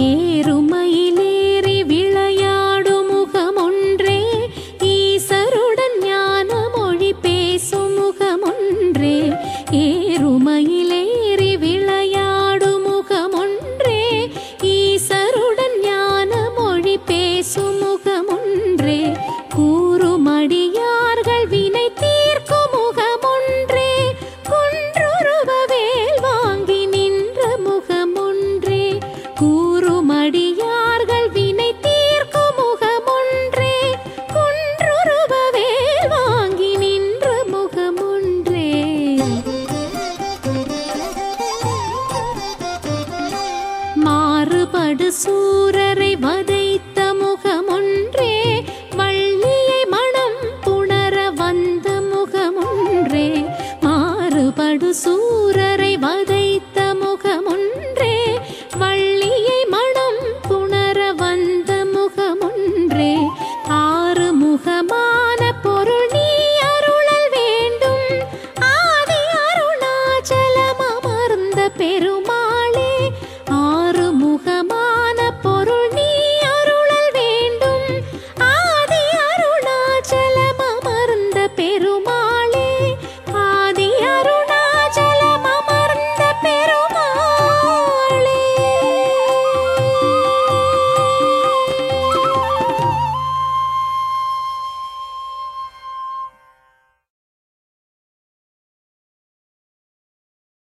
ஏறுமையிலேறி விளையாடும் முகமொன்றே ஈசருடன் ஞான மொழி பேசும் முகமொன்றே. ஏறுமையிலேறி விளை பாடு சூரரை வதைத்த முகமொன்றே வள்ளியை மனம் புணர வந்த முகமொன்றே. மாறுபடு சூரரை வதை